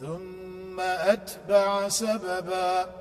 ثم أتبع سببا.